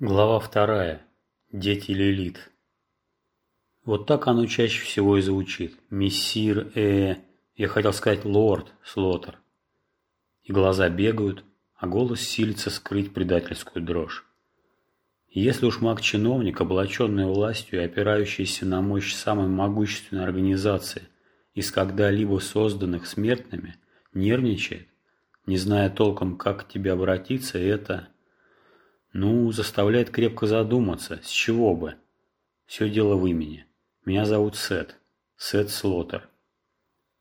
Глава вторая. Дети Лилит. Вот так оно чаще всего и звучит. Мессир, э, я хотел сказать лорд Слотер. И глаза бегают, а голос силится скрыть предательскую дрожь. Если уж маг-чиновник, облаченный властью и опирающийся на мощь самой могущественной организации из когда-либо созданных смертными, нервничает, не зная толком, как к тебе обратиться, это ну, заставляет крепко задуматься, с чего бы. Все дело в имени. Меня зовут Сет. Сет Слотер.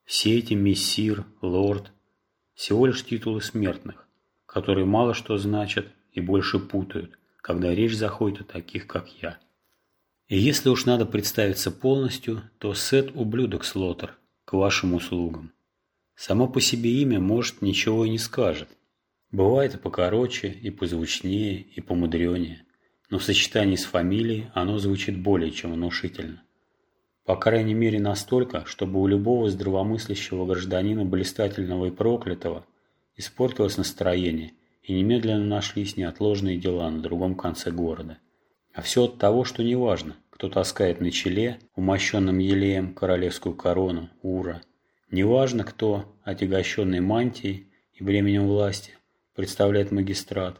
Все эти мессир, лорд – всего лишь титулы смертных, которые мало что значат и больше путают, когда речь заходит о таких, как я. И если уж надо представиться полностью, то Сет – ублюдок Слотер, к вашим услугам. Само по себе имя, может, ничего и не скажет, Бывает и покороче, и позвучнее, и помудренее, но в сочетании с фамилией оно звучит более чем внушительно. По крайней мере настолько, чтобы у любого здравомыслящего гражданина блистательного и проклятого испортилось настроение и немедленно нашлись неотложные дела на другом конце города. А все от того, что неважно, кто таскает на челе, умощенным елеем, королевскую корону, ура. Неважно, кто, отягощенный мантией и бременем власти, представляет магистрат.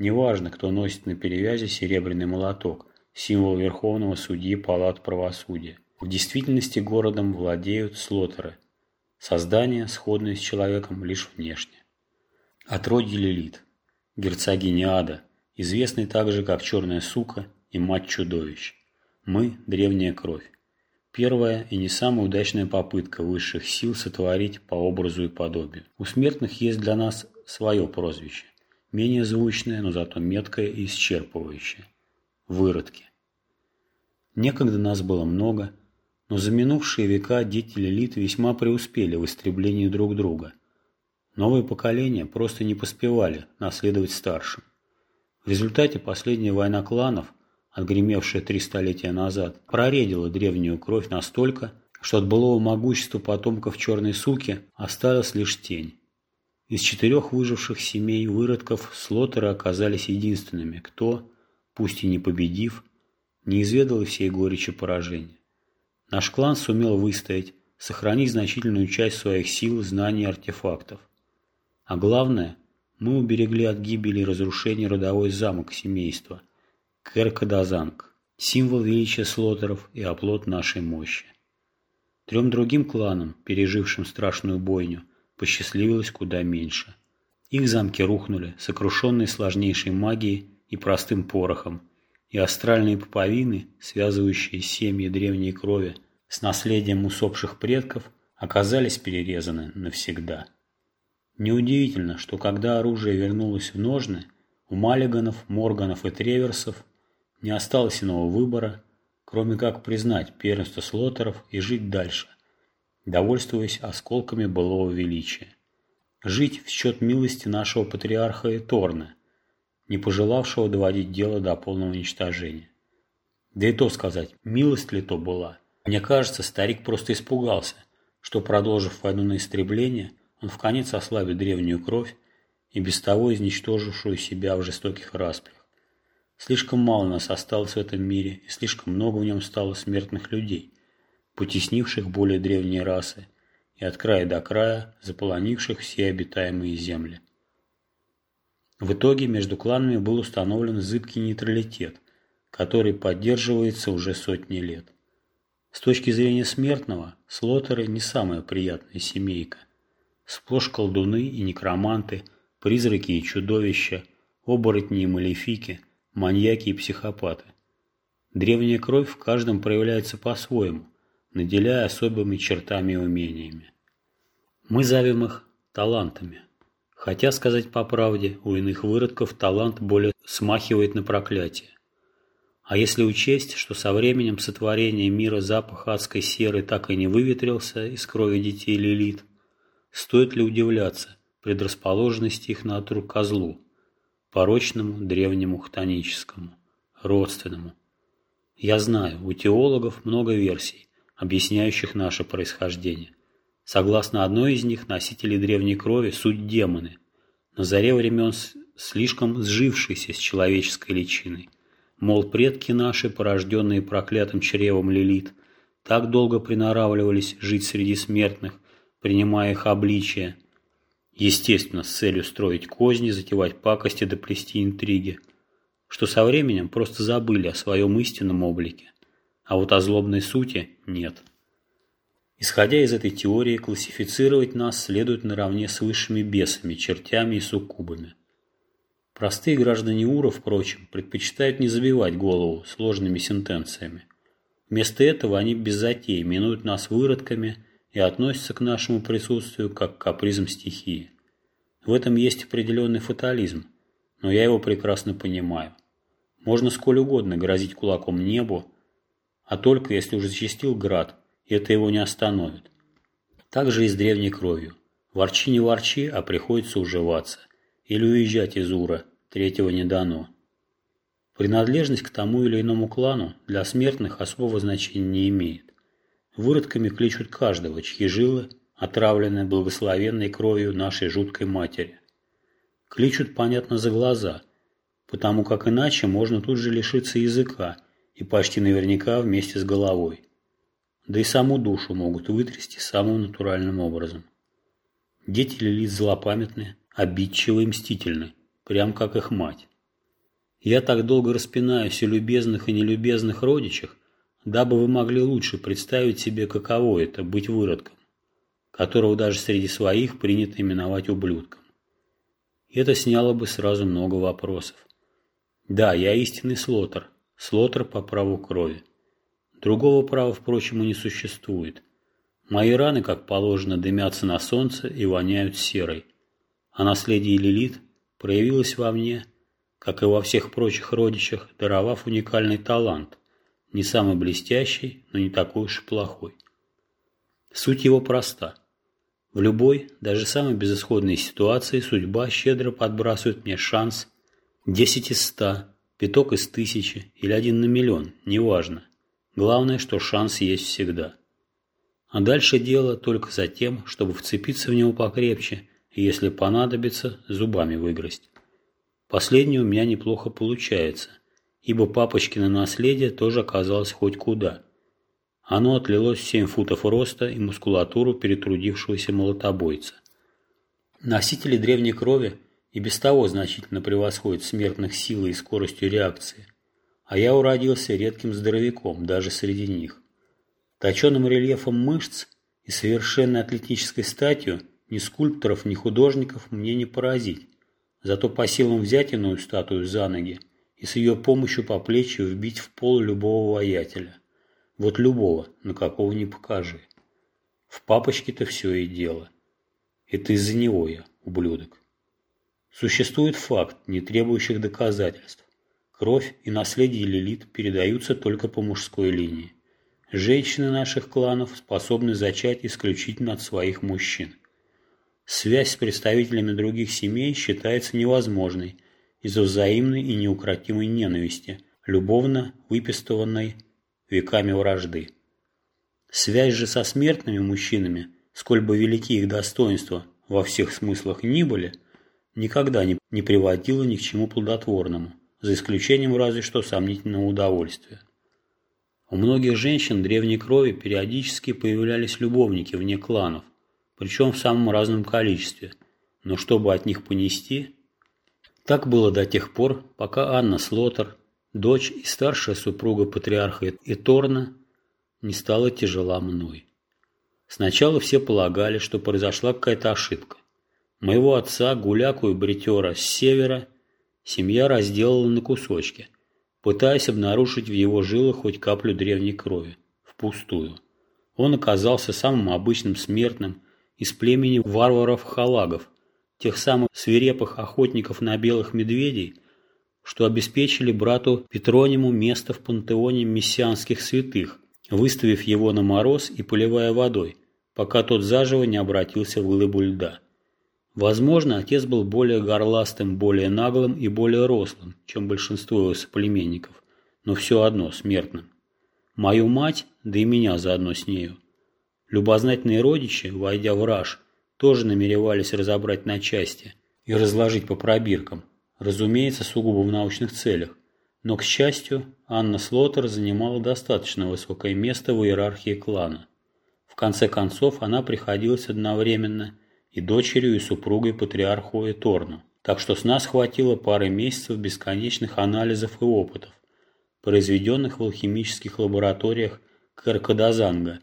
Неважно, кто носит на перевязи серебряный молоток, символ Верховного Судьи Палат Правосудия. В действительности городом владеют слотеры. Создание, сходное с человеком лишь внешне. Отродье Лилит, герцогиня Ада, известный также как Черная Сука и Мать Чудовищ. Мы – древняя кровь. Первая и не самая удачная попытка высших сил сотворить по образу и подобию. У смертных есть для нас свое прозвище, менее звучное, но зато меткое и исчерпывающее – выродки. Некогда нас было много, но за минувшие века дети Лилит весьма преуспели в истреблении друг друга. Новые поколения просто не поспевали наследовать старшим. В результате последняя война кланов, отгремевшая три столетия назад, проредила древнюю кровь настолько, что от былого могущества потомков черной суки осталась лишь тень. Из четырех выживших семей выродков слотеры оказались единственными, кто, пусть и не победив, не изведал всей горечи поражения. Наш клан сумел выстоять, сохранить значительную часть своих сил, знаний и артефактов. А главное, мы уберегли от гибели и разрушения родовой замок семейства – Керкадазанг, символ величия слотеров и оплот нашей мощи. Трем другим кланам, пережившим страшную бойню – посчастливилось куда меньше. Их замки рухнули, сокрушенные сложнейшей магией и простым порохом, и астральные пуповины, связывающие семьи древней крови с наследием усопших предков, оказались перерезаны навсегда. Неудивительно, что когда оружие вернулось в ножны, у Маллиганов, Морганов и Треверсов не осталось иного выбора, кроме как признать первенство слотеров и жить дальше, довольствуясь осколками былого величия. Жить в счет милости нашего патриарха Эторна, не пожелавшего доводить дело до полного уничтожения. Да и то сказать, милость ли то была. Мне кажется, старик просто испугался, что, продолжив войну на истребление, он в конец ослабит древнюю кровь и без того изничтожившую себя в жестоких распрях. Слишком мало нас осталось в этом мире, и слишком много в нем стало смертных людей, потеснивших более древние расы и от края до края заполонивших все обитаемые земли. В итоге между кланами был установлен зыбкий нейтралитет, который поддерживается уже сотни лет. С точки зрения смертного, слотеры не самая приятная семейка. Сплошь колдуны и некроманты, призраки и чудовища, оборотни и малефики, маньяки и психопаты. Древняя кровь в каждом проявляется по-своему, наделяя особыми чертами и умениями. Мы зовем их талантами. Хотя, сказать по правде, у иных выродков талант более смахивает на проклятие. А если учесть, что со временем сотворения мира запах адской серы так и не выветрился из крови детей Лилит, стоит ли удивляться предрасположенности их натуру козлу, порочному, древнему, хтоническому, родственному. Я знаю, у теологов много версий, объясняющих наше происхождение. Согласно одной из них, носители древней крови – суть демоны, на заре времен слишком сжившиеся с человеческой личиной. Мол, предки наши, порожденные проклятым чревом Лилит, так долго приноравливались жить среди смертных, принимая их обличие. Естественно, с целью строить козни, затевать пакости да плести интриги, что со временем просто забыли о своем истинном облике, а вот о злобной сути нет. Исходя из этой теории, классифицировать нас следует наравне с высшими бесами, чертями и суккубами. Простые граждане Ура, впрочем, предпочитают не забивать голову сложными сентенциями. Вместо этого они без затей минуют нас выродками и относятся к нашему присутствию как к капризам стихии. В этом есть определенный фатализм, но я его прекрасно понимаю. Можно сколь угодно грозить кулаком небу, а только если уже зачастил град, это его не остановит. Так же и с древней кровью. Ворчи не ворчи, а приходится уживаться – или уезжать из Ура, третьего не дано. Принадлежность к тому или иному клану для смертных особого значения не имеет. Выродками кличут каждого, чьи жилы отравлены благословенной кровью нашей жуткой матери. Кличут, понятно, за глаза, потому как иначе можно тут же лишиться языка и почти наверняка вместе с головой. Да и саму душу могут вытрясти самым натуральным образом. Дети Лилит злопамятные, обидчивы и мстительны, прям как их мать. Я так долго распинаюсь о любезных и нелюбезных родичах, дабы вы могли лучше представить себе, каково это – быть выродком, которого даже среди своих принято именовать ублюдком. Это сняло бы сразу много вопросов. Да, я истинный слотер, слотер по праву крови. Другого права, впрочем, и не существует. Мои раны, как положено, дымятся на солнце и воняют серой – а наследие Лилит проявилось во мне, как и во всех прочих родичах, даровав уникальный талант, не самый блестящий, но не такой уж и плохой. Суть его проста. В любой, даже самой безысходной ситуации судьба щедро подбрасывает мне шанс 10 из 100, пяток из тысячи или один на миллион, неважно. Главное, что шанс есть всегда. А дальше дело только за тем, чтобы вцепиться в него покрепче – и, если понадобится, зубами выгрызть. Последнее у меня неплохо получается, ибо папочкино наследие тоже оказалось хоть куда. Оно отлилось 7 футов роста и мускулатуру перетрудившегося молотобойца. Носители древней крови и без того значительно превосходят смертных силой и скоростью реакции, а я уродился редким здоровяком даже среди них. Точеным рельефом мышц и совершенной атлетической статью – ни скульпторов, ни художников мне не поразить. Зато по силам взять иную статую за ноги и с ее помощью по плечи вбить в пол любого воятеля. Вот любого, на какого не покажи. В папочке-то все и дело. Это из-за него я, ублюдок. Существует факт, не требующих доказательств. Кровь и наследие Лилит передаются только по мужской линии. Женщины наших кланов способны зачать исключительно от своих мужчин. Связь с представителями других семей считается невозможной из-за взаимной и неукротимой ненависти, любовно выпистыванной веками вражды. Связь же со смертными мужчинами, сколь бы велики их достоинства во всех смыслах ни были, никогда не, не приводила ни к чему плодотворному, за исключением разве что сомнительного удовольствия. У многих женщин древней крови периодически появлялись любовники вне кланов, причем в самом разном количестве, но чтобы от них понести... Так было до тех пор, пока Анна Слотер, дочь и старшая супруга патриарха Эторна, не стала тяжела мной. Сначала все полагали, что произошла какая-то ошибка. Моего отца, гуляку и бритера с севера, семья разделала на кусочки, пытаясь обнаружить в его жилах хоть каплю древней крови, впустую. Он оказался самым обычным смертным, из племени варваров-халагов, тех самых свирепых охотников на белых медведей, что обеспечили брату Петрониму место в пантеоне мессианских святых, выставив его на мороз и поливая водой, пока тот заживо не обратился в глыбу льда. Возможно, отец был более горластым, более наглым и более рослым, чем большинство его соплеменников, но все одно смертным. Мою мать, да и меня заодно с нею, Любознательные родичи, войдя в раж, тоже намеревались разобрать на части и разложить по пробиркам, разумеется, сугубо в научных целях, Но, к счастью, Анна Слотер занимала достаточно высокое место в иерархии клана. В конце концов, она приходилась одновременно и дочерью, и супругой патриарху Эторну. Так что с нас хватило пары месяцев бесконечных анализов и опытов, произведенных в алхимических лабораториях Каркадазанга,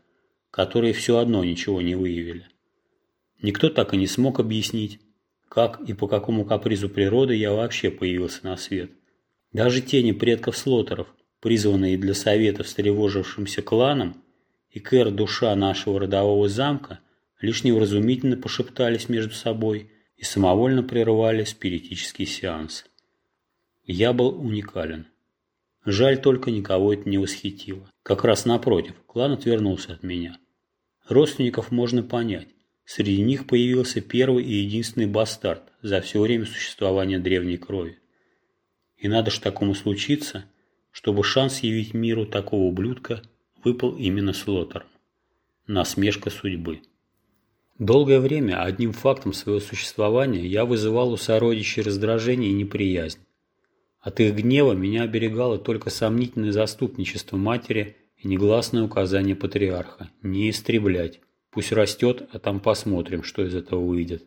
которые все одно ничего не выявили. Никто так и не смог объяснить, как и по какому капризу природы я вообще появился на свет. Даже тени предков Слотеров, призванные для совета встревожившимся кланам, и Кэр, душа нашего родового замка, лишь невразумительно пошептались между собой и самовольно прерывали спиритический сеанс. Я был уникален. Жаль только никого это не восхитило. Как раз напротив, клан отвернулся от меня. Родственников можно понять. Среди них появился первый и единственный бастард за все время существования древней крови. И надо ж такому случиться, чтобы шанс явить миру такого ублюдка выпал именно Слоттером. Насмешка судьбы. Долгое время одним фактом своего существования я вызывал у сородичей раздражение и неприязнь. От их гнева меня оберегало только сомнительное заступничество матери и негласное указание патриарха – не истреблять. Пусть растет, а там посмотрим, что из этого выйдет.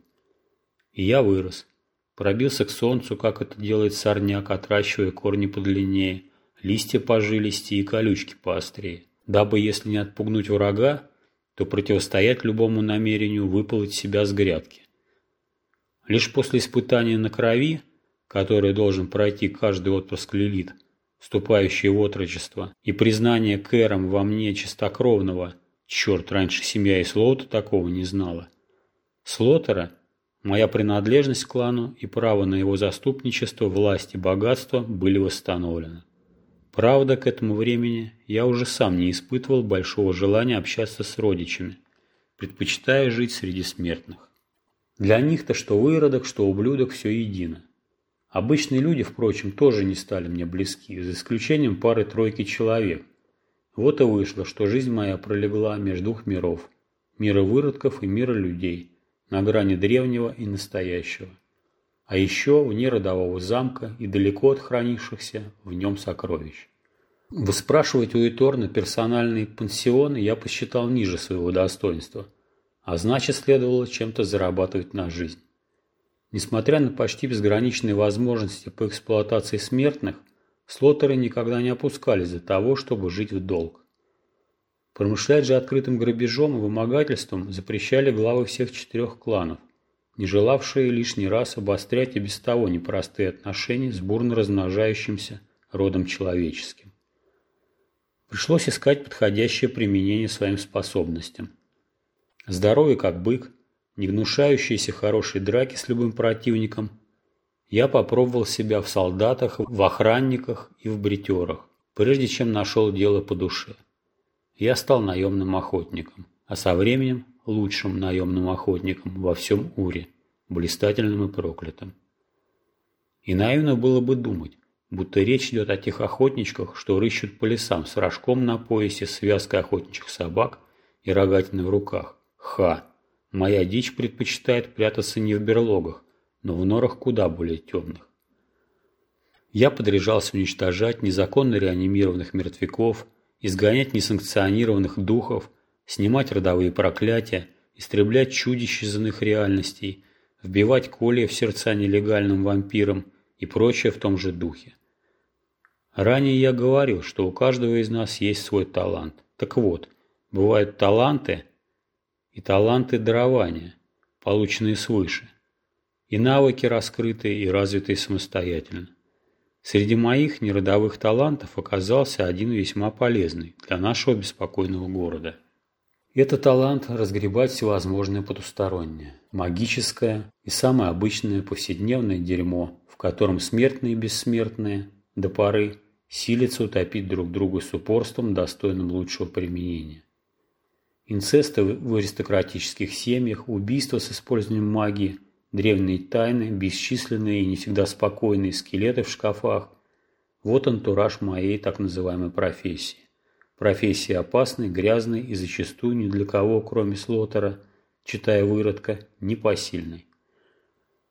И я вырос. Пробился к солнцу, как это делает сорняк, отращивая корни подлиннее, листья пожилистее и колючки поострее. Дабы, если не отпугнуть врага, то противостоять любому намерению выпалить себя с грядки. Лишь после испытания на крови, которое должен пройти каждый отпрыск Лилит, вступающий в отрочество, и признание Кэром во мне чистокровного – Черт, раньше семья и Слоута такого не знала. Слотера, моя принадлежность к клану и право на его заступничество, власть и богатство были восстановлены. Правда, к этому времени я уже сам не испытывал большого желания общаться с родичами, предпочитая жить среди смертных. Для них-то что выродок, что ублюдок все едино. Обычные люди, впрочем, тоже не стали мне близки, за исключением пары-тройки человек – вот и вышло, что жизнь моя пролегла между двух миров. Мира выродков и мира людей, на грани древнего и настоящего. А еще вне родового замка и далеко от хранившихся в нем сокровищ. Выспрашивать у Иторна персональный пансион я посчитал ниже своего достоинства, а значит следовало чем-то зарабатывать на жизнь. Несмотря на почти безграничные возможности по эксплуатации смертных, Слотеры никогда не опускались за того, чтобы жить в долг. Промышлять же открытым грабежом и вымогательством запрещали главы всех четырех кланов, не желавшие лишний раз обострять и без того непростые отношения с бурно размножающимся родом человеческим. Пришлось искать подходящее применение своим способностям. Здоровый как бык, не гнушающийся хорошей драки с любым противником – я попробовал себя в солдатах, в охранниках и в бритерах, прежде чем нашел дело по душе. Я стал наемным охотником, а со временем лучшим наемным охотником во всем Уре, блистательным и проклятым. И наивно было бы думать, будто речь идет о тех охотничках, что рыщут по лесам с рожком на поясе, связкой охотничьих собак и рогатиной в руках. Ха! Моя дичь предпочитает прятаться не в берлогах, но в норах куда более темных. Я подряжался уничтожать незаконно реанимированных мертвяков, изгонять несанкционированных духов, снимать родовые проклятия, истреблять чудищ из иных реальностей, вбивать колья в сердца нелегальным вампирам и прочее в том же духе. Ранее я говорил, что у каждого из нас есть свой талант. Так вот, бывают таланты и таланты дарования, полученные свыше и навыки раскрытые и развитые самостоятельно. Среди моих неродовых талантов оказался один весьма полезный для нашего беспокойного города. Это талант разгребать всевозможное потустороннее, магическое и самое обычное повседневное дерьмо, в котором смертные и бессмертные до поры силятся утопить друг друга с упорством, достойным лучшего применения. Инцесты в аристократических семьях, убийства с использованием магии – древние тайны, бесчисленные и не всегда спокойные скелеты в шкафах. Вот антураж моей так называемой профессии. Профессии опасной, грязной и зачастую ни для кого, кроме Слотера, читая выродка, непосильной.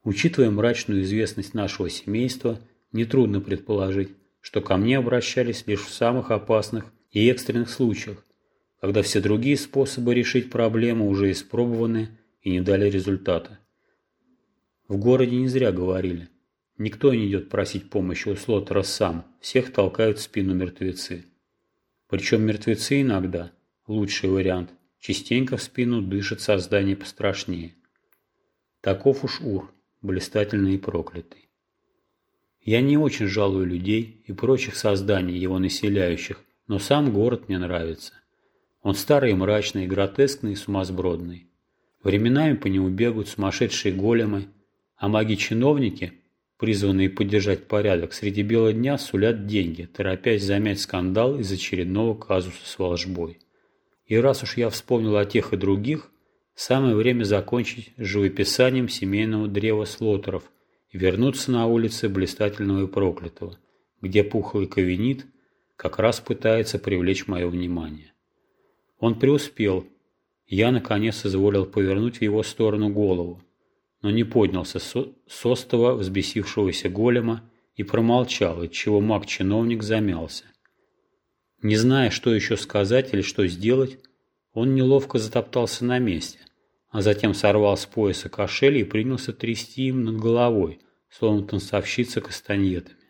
Учитывая мрачную известность нашего семейства, нетрудно предположить, что ко мне обращались лишь в самых опасных и экстренных случаях, когда все другие способы решить проблему уже испробованы и не дали результата. В городе не зря говорили. Никто не идет просить помощи у Слотера сам, всех толкают в спину мертвецы. Причем мертвецы иногда, лучший вариант, частенько в спину дышат создания пострашнее. Таков уж Ур, блистательный и проклятый. Я не очень жалую людей и прочих созданий, его населяющих, но сам город мне нравится. Он старый и мрачный, гротескный и сумасбродный. Временами по нему бегают сумасшедшие големы, а маги-чиновники, призванные поддержать порядок, среди бела дня сулят деньги, торопясь замять скандал из очередного казуса с волжбой. И раз уж я вспомнил о тех и других, самое время закончить живописанием семейного древа слотеров и вернуться на улицы блистательного и проклятого, где пухлый ковенит как раз пытается привлечь мое внимание. Он преуспел. Я, наконец, изволил повернуть в его сторону голову, но не поднялся с остова взбесившегося голема и промолчал, отчего маг-чиновник замялся. Не зная, что еще сказать или что сделать, он неловко затоптался на месте, а затем сорвал с пояса кошель и принялся трясти им над головой, словно танцовщица кастаньетами.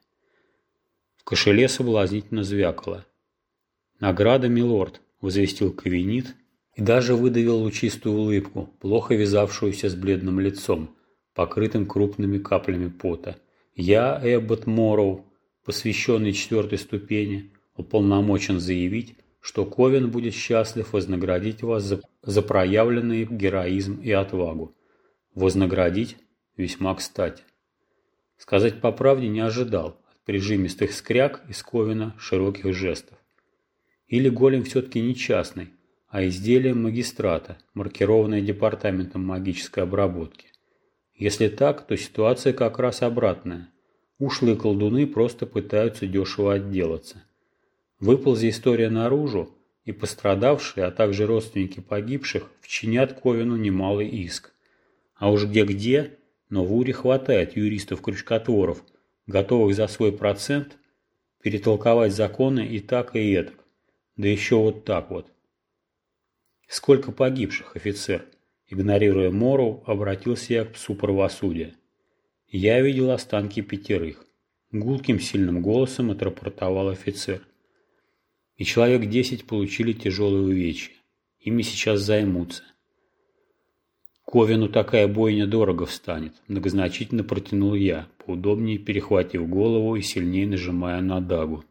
В кошеле соблазнительно звякало. «Награда, милорд!» возвестил Кавенит и даже выдавил лучистую улыбку, плохо вязавшуюся с бледным лицом, покрытым крупными каплями пота. «Я, Эббот Морроу, посвященный четвертой ступени, уполномочен заявить, что Ковен будет счастлив вознаградить вас за, за проявленный героизм и отвагу. Вознаградить весьма кстати. Сказать по правде не ожидал от прижимистых скряг из Ковена широких жестов. Или голем все-таки не частный, а изделие магистрата, маркированное департаментом магической обработки. Если так, то ситуация как раз обратная. Ушлые колдуны просто пытаются дешево отделаться. Выползи история наружу, и пострадавшие, а также родственники погибших вчинят Ковину немалый иск. А уж где-где, но в Уре хватает юристов-крючкотворов, готовых за свой процент перетолковать законы и так, и этак. Да еще вот так вот. Сколько погибших, офицер? Игнорируя Мору, обратился я к псу правосудия. Я видел останки пятерых. Гулким сильным голосом отрапортовал офицер. И человек десять получили тяжелые увечья. Ими сейчас займутся. Ковину такая бойня дорого встанет, многозначительно протянул я, поудобнее перехватив голову и сильнее нажимая на дагу.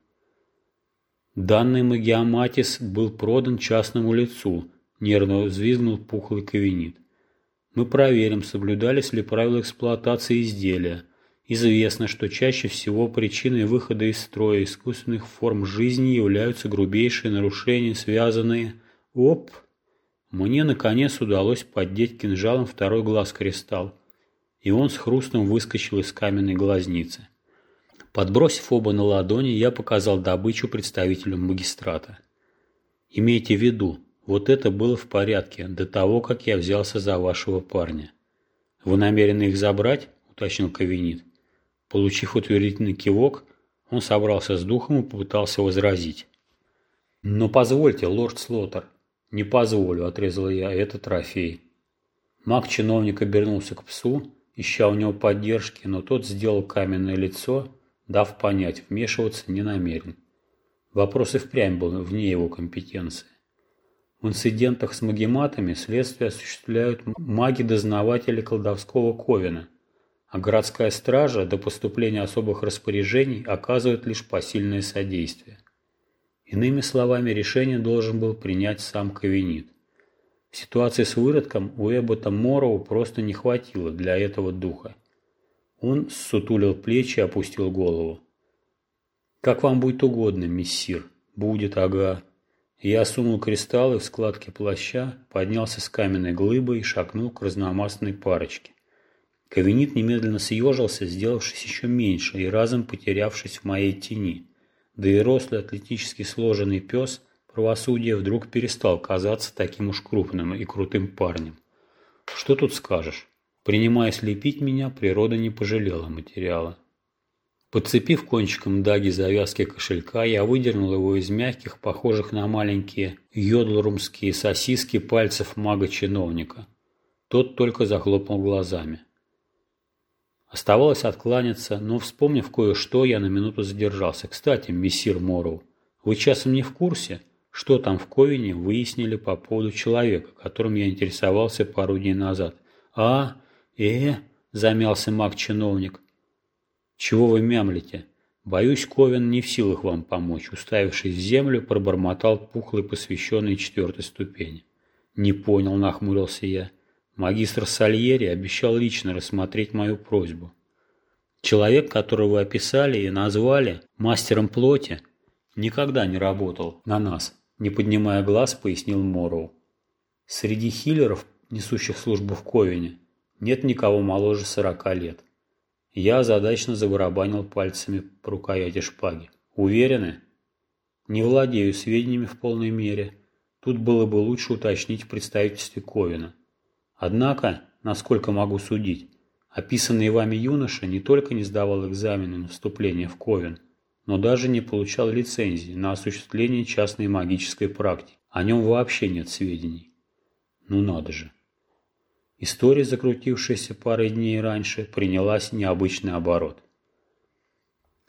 Данный магиоматис был продан частному лицу, нервно взвизгнул пухлый кавенит. Мы проверим, соблюдались ли правила эксплуатации изделия. Известно, что чаще всего причиной выхода из строя искусственных форм жизни являются грубейшие нарушения, связанные... Оп! Мне, наконец, удалось поддеть кинжалом второй глаз кристалл, и он с хрустом выскочил из каменной глазницы. Подбросив оба на ладони, я показал добычу представителю магистрата. Имейте в виду, вот это было в порядке до того, как я взялся за вашего парня. Вы намерены их забрать? уточнил Кавенит. Получив утвердительный кивок, он собрался с духом и попытался возразить. «Но позвольте, лорд Слотер». «Не позволю», – отрезал я, – «это трофей». Маг-чиновник обернулся к псу, ища у него поддержки, но тот сделал каменное лицо – дав понять, вмешиваться не намерен. Вопрос и впрямь был вне его компетенции. В инцидентах с магематами следствие осуществляют маги-дознаватели колдовского ковена, а городская стража до поступления особых распоряжений оказывает лишь посильное содействие. Иными словами, решение должен был принять сам Ковенит. В ситуации с выродком у Эббота Мороу просто не хватило для этого духа. Он сутулил плечи и опустил голову. «Как вам будет угодно, миссир. Будет, ага». Я сунул кристаллы в складки плаща, поднялся с каменной глыбы и шагнул к разномастной парочке. Кавенит немедленно съежился, сделавшись еще меньше и разом потерявшись в моей тени. Да и рослый атлетически сложенный пес правосудия вдруг перестал казаться таким уж крупным и крутым парнем. Что тут скажешь? Принимая слепить меня, природа не пожалела материала. Подцепив кончиком даги завязки кошелька, я выдернул его из мягких, похожих на маленькие йодлрумские сосиски пальцев мага-чиновника. Тот только захлопнул глазами. Оставалось откланяться, но, вспомнив кое-что, я на минуту задержался. «Кстати, мессир Морроу, вы часом не в курсе, что там в Ковине выяснили по поводу человека, которым я интересовался пару дней назад?» «А, э, — замялся маг-чиновник. «Чего вы мямлите? Боюсь, Ковен не в силах вам помочь», уставившись в землю, пробормотал пухлый посвященный четвертой ступени. «Не понял», — нахмурился я. Магистр Сальери обещал лично рассмотреть мою просьбу. Человек, которого вы описали и назвали мастером плоти, никогда не работал на нас, не поднимая глаз, пояснил Морроу. Среди хиллеров, несущих службу в Ковине, нет никого моложе сорока лет. Я задачно забарабанил пальцами по рукояти шпаги. Уверены? Не владею сведениями в полной мере. Тут было бы лучше уточнить в представительстве Ковина. Однако, насколько могу судить, описанный вами юноша не только не сдавал экзамены на вступление в Ковен, но даже не получал лицензии на осуществление частной магической практики. О нем вообще нет сведений. Ну надо же. История, закрутившаяся парой дней раньше, принялась необычный оборот.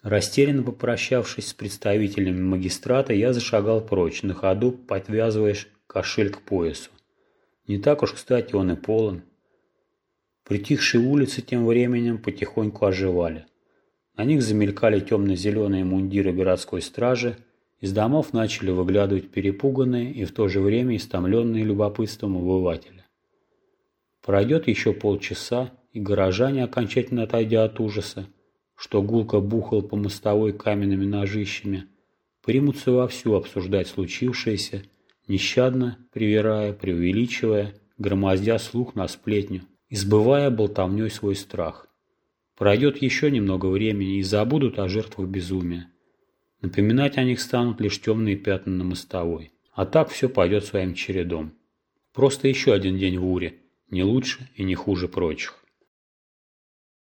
Растерянно попрощавшись с представителями магистрата, я зашагал прочь, на ходу подвязываешь кошель к поясу. Не так уж, кстати, он и полон. Притихшие улицы тем временем потихоньку оживали. На них замелькали темно-зеленые мундиры городской стражи, из домов начали выглядывать перепуганные и в то же время истомленные любопытством обыватели. Пройдет еще полчаса, и горожане, окончательно отойдя от ужаса, что гулко бухал по мостовой каменными ножищами, примутся вовсю обсуждать случившееся нещадно привирая, преувеличивая, громоздя слух на сплетню, избывая болтовней свой страх. Пройдет еще немного времени и забудут о жертвах безумия. Напоминать о них станут лишь темные пятна на мостовой. А так все пойдет своим чередом. Просто еще один день в Уре, не лучше и не хуже прочих.